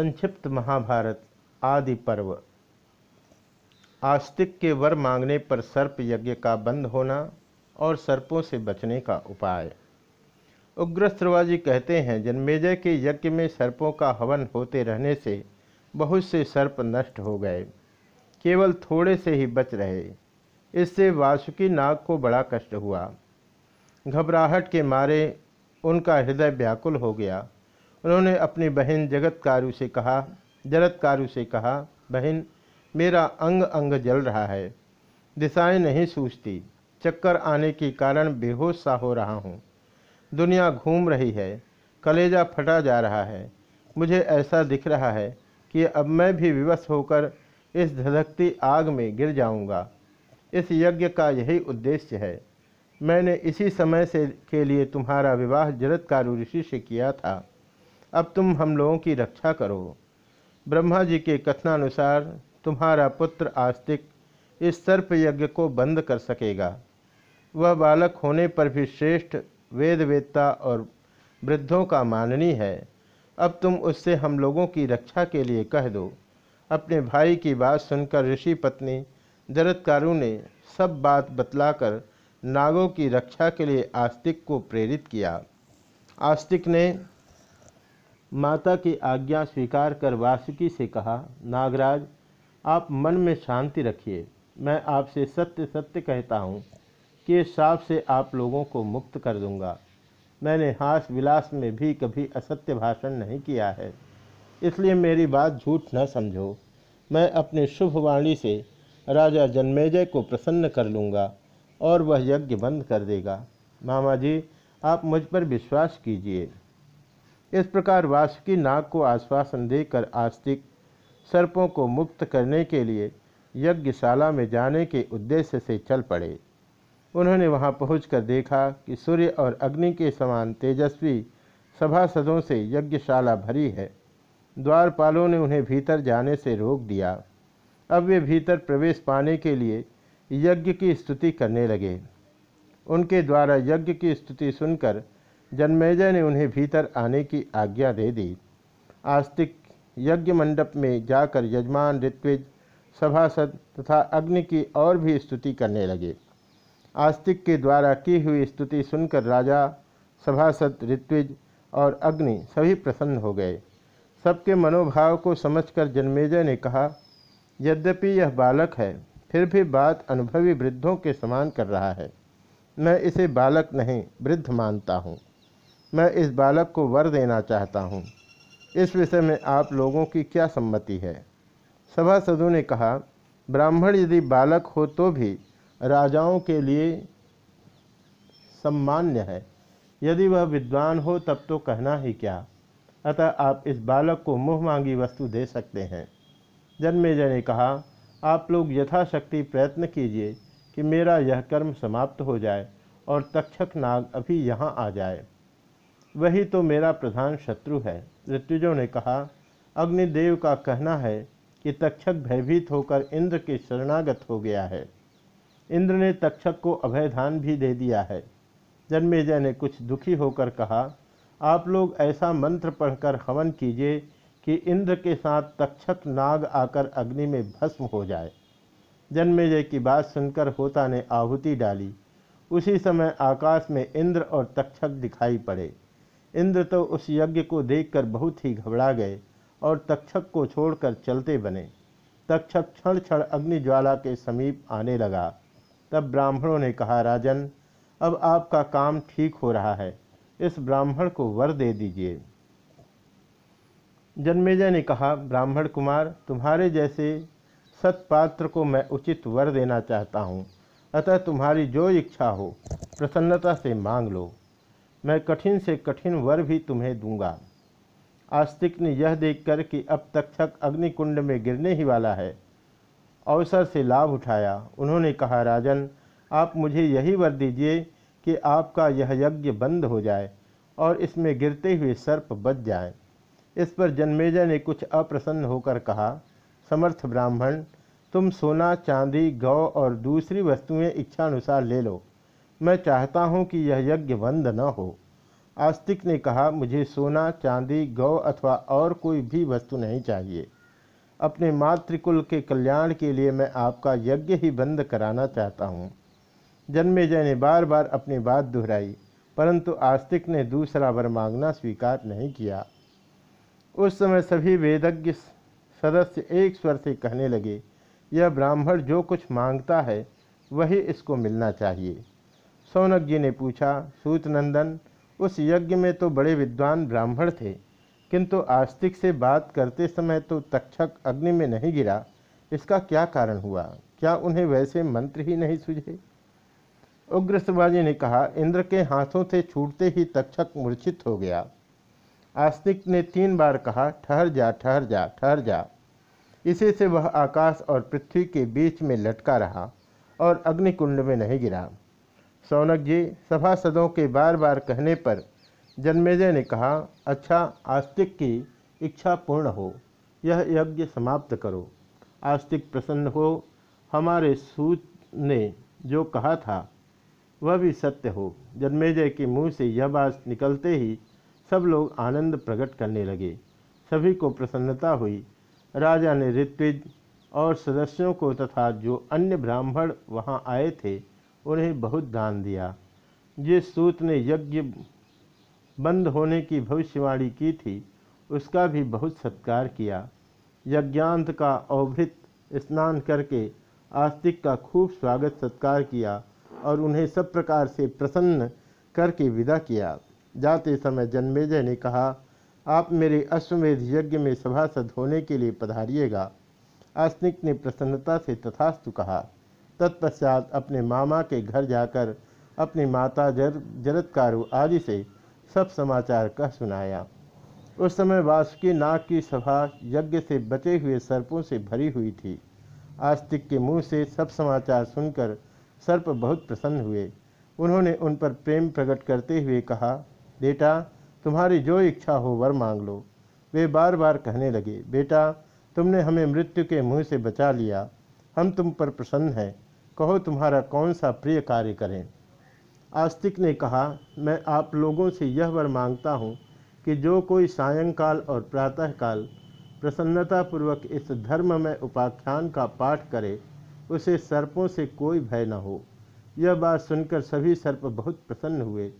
संक्षिप्त महाभारत आदि पर्व। आस्तिक के वर मांगने पर सर्प यज्ञ का बंद होना और सर्पों से बचने का उपाय। उग्र श्रवाजी कहते हैं, जन्मेजय के यज्ञ में सर्पों का हवन होते रहने से बहुत से सर्प नष्ट हो गए। केवल थोड़े से ही बच रहे। इससे वासुकी नाग को बड़ा कष्ट हुआ। घबराहट के मारे उनका हृदय व्याकुल हो गया। उन्होंने अपनी बहन जगतकारु से कहा जरतकारु से कहा, बहन, मेरा अंग अंग जल रहा है, दिशाएँ नहीं सूझती, चक्कर आने के कारण बेहोश सा हो रहा हूँ। दुनिया घूम रही है, कलेजा फटा जा रहा है, मुझे ऐसा दिख रहा है कि अब मैं भी विवश होकर इस धधकती आग में गिर जाऊँगा। इस यज्ञ का यही उद्देश्य है। मैंने इसी समय से के लिए तुम्हारा विवाह जरतकारु ऋषि से किया था। अब तुम हम लोगों की रक्षा करो। ब्रह्मा जी के कथनानुसार तुम्हारा पुत्र आस्तिक इस सर्प यज्ञ को बंद कर सकेगा। वह बालक होने पर भी श्रेष्ठ वेदवेत्ता और वृद्धों का माननी है। अब तुम उससे हम लोगों की रक्षा के लिए कह दो। अपने भाई की बात सुनकर ऋषि पत्नी जरतकारु ने सब बात बतलाकर नागों की रक्षा के लिए आस्तिक को प्रेरित किया। आस्तिक ने माता की आज्ञा स्वीकार कर वासुकी से कहा, नागराज, आप मन में शांति रखिए। मैं आपसे सत्य सत्य कहता हूँ कि साप से आप लोगों को मुक्त कर दूँगा। मैंने हास विलास में भी कभी असत्य भाषण नहीं किया है। इसलिए मेरी बात झूठ न समझो। मैं अपने शुभ वाणी से राजा जन्मेजय को प्रसन्न कर लूँगा और वह यज्ञ बंद कर देगा। मामा जी, आप मुझ पर विश्वास कीजिए। इस प्रकार वासुकी नाग को आश्वासन देकर आस्तिक सर्पों को मुक्त करने के लिए यज्ञशाला में जाने के उद्देश्य से चल पड़े। उन्होंने वहाँ पहुंचकर देखा कि सूर्य और अग्नि के समान तेजस्वी सभासदों से यज्ञशाला भरी है। द्वारपालों ने उन्हें भीतर जाने से रोक दिया। अब वे भीतर प्रवेश पाने के लिए यज्ञ की स्तुति करने लगे। उनके द्वारा यज्ञ की स्तुति सुनकर जन्मेजय ने उन्हें भीतर आने की आज्ञा दे दी। आस्तिक यज्ञ मंडप में जाकर यजमान, ऋत्विज, सभासद तथा अग्नि की और भी स्तुति करने लगे। आस्तिक के द्वारा की हुई स्तुति सुनकर राजा, सभासद, ऋत्विज और अग्नि सभी प्रसन्न हो गए। सबके मनोभाव को समझकर जन्मेजय ने कहा, यद्यपि यह बालक है, फिर भी बात अनुभवी वृद्धों के समान कर रहा है। मैं इसे बालक नहीं, वृद्ध मानता हूँ। मैं इस बालक को वर देना चाहता हूँ। इस विषय में आप लोगों की क्या सम्मति है? सभासदों ने कहा, ब्राह्मण यदि बालक हो तो भी राजाओं के लिए सम्मान्य है। यदि वह विद्वान हो तब तो कहना ही क्या? अतः आप इस बालक को मुँह मांगी वस्तु दे सकते हैं। जन्मेजय ने कहा, आप लोग यथाशक्ति प्रयत्न कीजिए कि मेरा यह कर्म समाप्त हो जाए और तक्षक नाग अभी यहाँ आ जाए। वही तो मेरा प्रधान शत्रु है। ऋतुजों ने कहा, अग्निदेव का कहना है कि तक्षक भयभीत होकर इंद्र के शरणागत हो गया है। इंद्र ने तक्षक को अभयधान भी दे दिया है। जन्मेजय ने कुछ दुखी होकर कहा, आप लोग ऐसा मंत्र पढ़कर हवन कीजिए कि इंद्र के साथ तक्षक नाग आकर अग्नि में भस्म हो जाए। जन्मेजय की बात सुनकर होता ने आहुति डाली। उसी समय आकाश में इंद्र और तक्षक दिखाई पड़े। इंद्र तो उस यज्ञ को देखकर बहुत ही घबरा गए और तक्षक को छोड़कर चलते बने। तक्षक क्षण क्षण अग्नि ज्वाला के समीप आने लगा। तब ब्राह्मणों ने कहा, राजन, अब आपका काम ठीक हो रहा है। इस ब्राह्मण को वर दे दीजिए। जन्मेजय ने कहा, ब्राह्मण कुमार, तुम्हारे जैसे सत्पात्र को मैं उचित वर देना चाहता हूँ। अतः तुम्हारी जो इच्छा हो, प्रसन्नता से मांग लो। मैं कठिन से कठिन वर भी तुम्हें दूँगा। आस्तिक ने यह देखकर कि अब तक्षक अग्निकुंड में गिरने ही वाला है। अवसर से लाभ उठाया। उन्होंने कहा, राजन, आप मुझे यही वर दीजिए कि आपका यह यज्ञ बंद हो जाए और इसमें गिरते हुए सर्प बच जाए। इस पर जन्मेजय ने कुछ अप्रसन्न होकर कहा, समर्थ ब्राह्मण, तुम सोना, चांदी, गौ और दूसरी वस्तुएँ इच्छानुसार ले लो। मैं चाहता हूँ कि यह यज्ञ बंद न हो। आस्तिक ने कहा, मुझे सोना, चांदी, गौ अथवा और कोई भी वस्तु नहीं चाहिए। अपने मातृकुल के कल्याण के लिए मैं आपका यज्ञ ही बंद कराना चाहता हूँ। जन्मेजय ने बार बार अपनी बात दोहराई, परंतु आस्तिक ने दूसरा वर मांगना स्वीकार नहीं किया। उस समय सभी वेदज्ञ सदस्य एक स्वर से कहने लगे, यह ब्राह्मण जो कुछ माँगता है, वही इसको मिलना चाहिए। सौनक जी ने पूछा सूतनंदन उस यज्ञ में तो बड़े विद्वान ब्राह्मण थे, किंतु आस्तिक से बात करते समय तो तक्षक अग्नि में नहीं गिरा। इसका क्या कारण हुआ? क्या उन्हें वैसे मंत्र ही नहीं सूझे? उग्र शिवाजी ने कहा, इंद्र के हाथों से छूटते ही तक्षक मूर्छित हो गया। आस्तिक ने तीन बार कहा, ठहर जा ठहर जा ठहर जा। इसी से वह आकाश और पृथ्वी के बीच में लटका रहा और अग्निकुंड में नहीं गिरा। सौनक जी सभासदों के बार बार कहने पर जन्मेजय ने कहा अच्छा आस्तिक की इच्छा पूर्ण हो, यह यज्ञ समाप्त करो। आस्तिक प्रसन्न हो, हमारे सूत ने जो कहा था, वह भी सत्य हो। जन्मेजय के मुँह से यह बात निकलते ही सब लोग आनंद प्रकट करने लगे। सभी को प्रसन्नता हुई। राजा ने ऋत्विज और सदस्यों को तथा जो अन्य ब्राह्मण वहाँ आए थे उन्हें बहुत दान दिया। जिस सूत ने यज्ञ बंद होने की भविष्यवाणी की थी, उसका भी बहुत सत्कार किया। यज्ञांत का अवभृत स्नान करके आस्तिक का खूब स्वागत सत्कार किया और उन्हें सब प्रकार से प्रसन्न करके विदा किया। जाते समय जन्मेजय ने कहा, आप मेरे अश्वमेध यज्ञ में सभासद होने के लिए पधारिएगा। आस्तिक ने प्रसन्नता से तथास्तु कहा तत्पश्चात अपने मामा के घर जाकर अपनी माता जर, जरत्कारु आदि से सब समाचार कह सुनाया। उस समय वासुकी नाग की सभा यज्ञ से बचे हुए सर्पों से भरी हुई थी। आस्तिक के मुँह से सब समाचार सुनकर सर्प बहुत प्रसन्न हुए। उन्होंने उन पर प्रेम प्रकट करते हुए कहा, बेटा, तुम्हारी जो इच्छा हो वर मांग लो। वे बार बार कहने लगे, बेटा, तुमने हमें मृत्यु के मुँह से बचा लिया। हम तुम पर प्रसन्न हैं। कहो तुम्हारा कौन सा प्रिय कार्य करें। आस्तिक ने कहा, मैं आप लोगों से यह वर माँगता हूँ कि जो कोई सायंकाल और प्रातःकाल प्रसन्नतापूर्वक इस धर्म में उपाख्यान का पाठ करे, उसे सर्पों से कोई भय न हो। यह बात सुनकर सभी सर्प बहुत प्रसन्न हुए।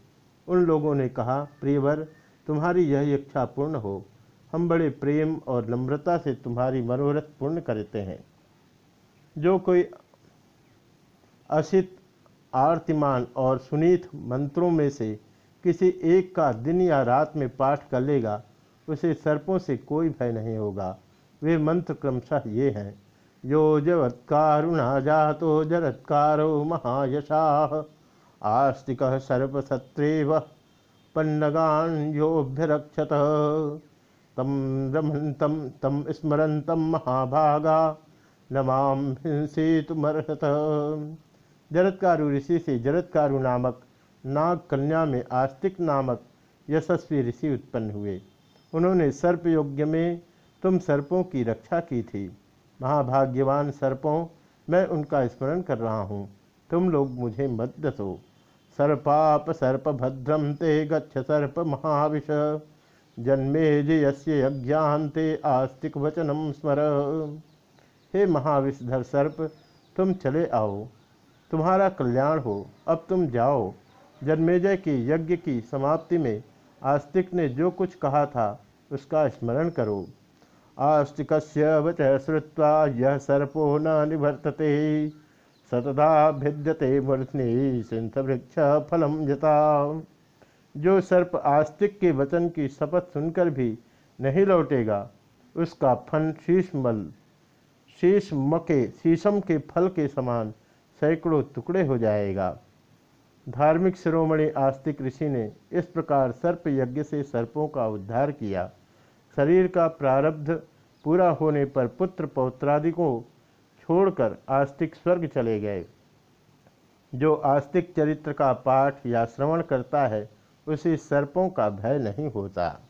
उन लोगों ने कहा, प्रियवर, तुम्हारी यह इच्छा पूर्ण हो। हम बड़े प्रेम और नम्रता से तुम्हारी मनोरथ पूर्ण करते हैं। जो कोई असित, आरतिमान और सुनीत मंत्रों में से किसी एक का दिन या रात में पाठ कर लेगा, उसे सर्पों से कोई भय नहीं होगा। वे मंत्र क्रमशः ये हैं, यो जवत्कारुणा जातो जरत्कारो महायशा, आस्तिक सर्पसत्रेव पन्नगान योभ्यरक्षत तम रमन्तम तम स्मरन्तम महाभागा नमाम हिंसेतुमर्हत। जरत्कारु ऋषि से जरत्कारु नामक नाग कन्या में आस्तिक नामक यशस्वी ऋषि उत्पन्न हुए। उन्होंने सर्प योग्य में तुम सर्पों की रक्षा की थी। महाभाग्यवान सर्पों, मैं उनका स्मरण कर रहा हूँ। तुम लोग मुझे मत दसो सर्पाप सर्प भद्रम ते गच्छ सर्प महाविष। जन्मे जयस्य यज्ञान्ते आस्तिक वचनम स्मर। हे महाविषधर सर्प, तुम चले आओ। तुम्हारा कल्याण हो। अब तुम जाओ। जन्मेजय के यज्ञ की समाप्ति में आस्तिक ने जो कुछ कहा था, उसका स्मरण करो। आस्तिक वच श्रुवा यह सर्पो न निवर्तते। सतदा भिद्यते मूर्धनि सिंथ वृक्ष फलम जता जो सर्प आस्तिक के वचन की शपथ सुनकर भी नहीं लौटेगा, उसका फन शीशमल, शीशम के शीशम के फल के समान सैकड़ों टुकड़े हो जाएगा। धार्मिक शिरोमणि आस्तिक ऋषि ने इस प्रकार सर्प यज्ञ से सर्पों का उद्धार किया। शरीर का प्रारब्ध पूरा होने पर पुत्र पौत्रादि को छोड़कर आस्तिक स्वर्ग चले गए। जो आस्तिक चरित्र का पाठ या श्रवण करता है, उसे सर्पों का भय नहीं होता।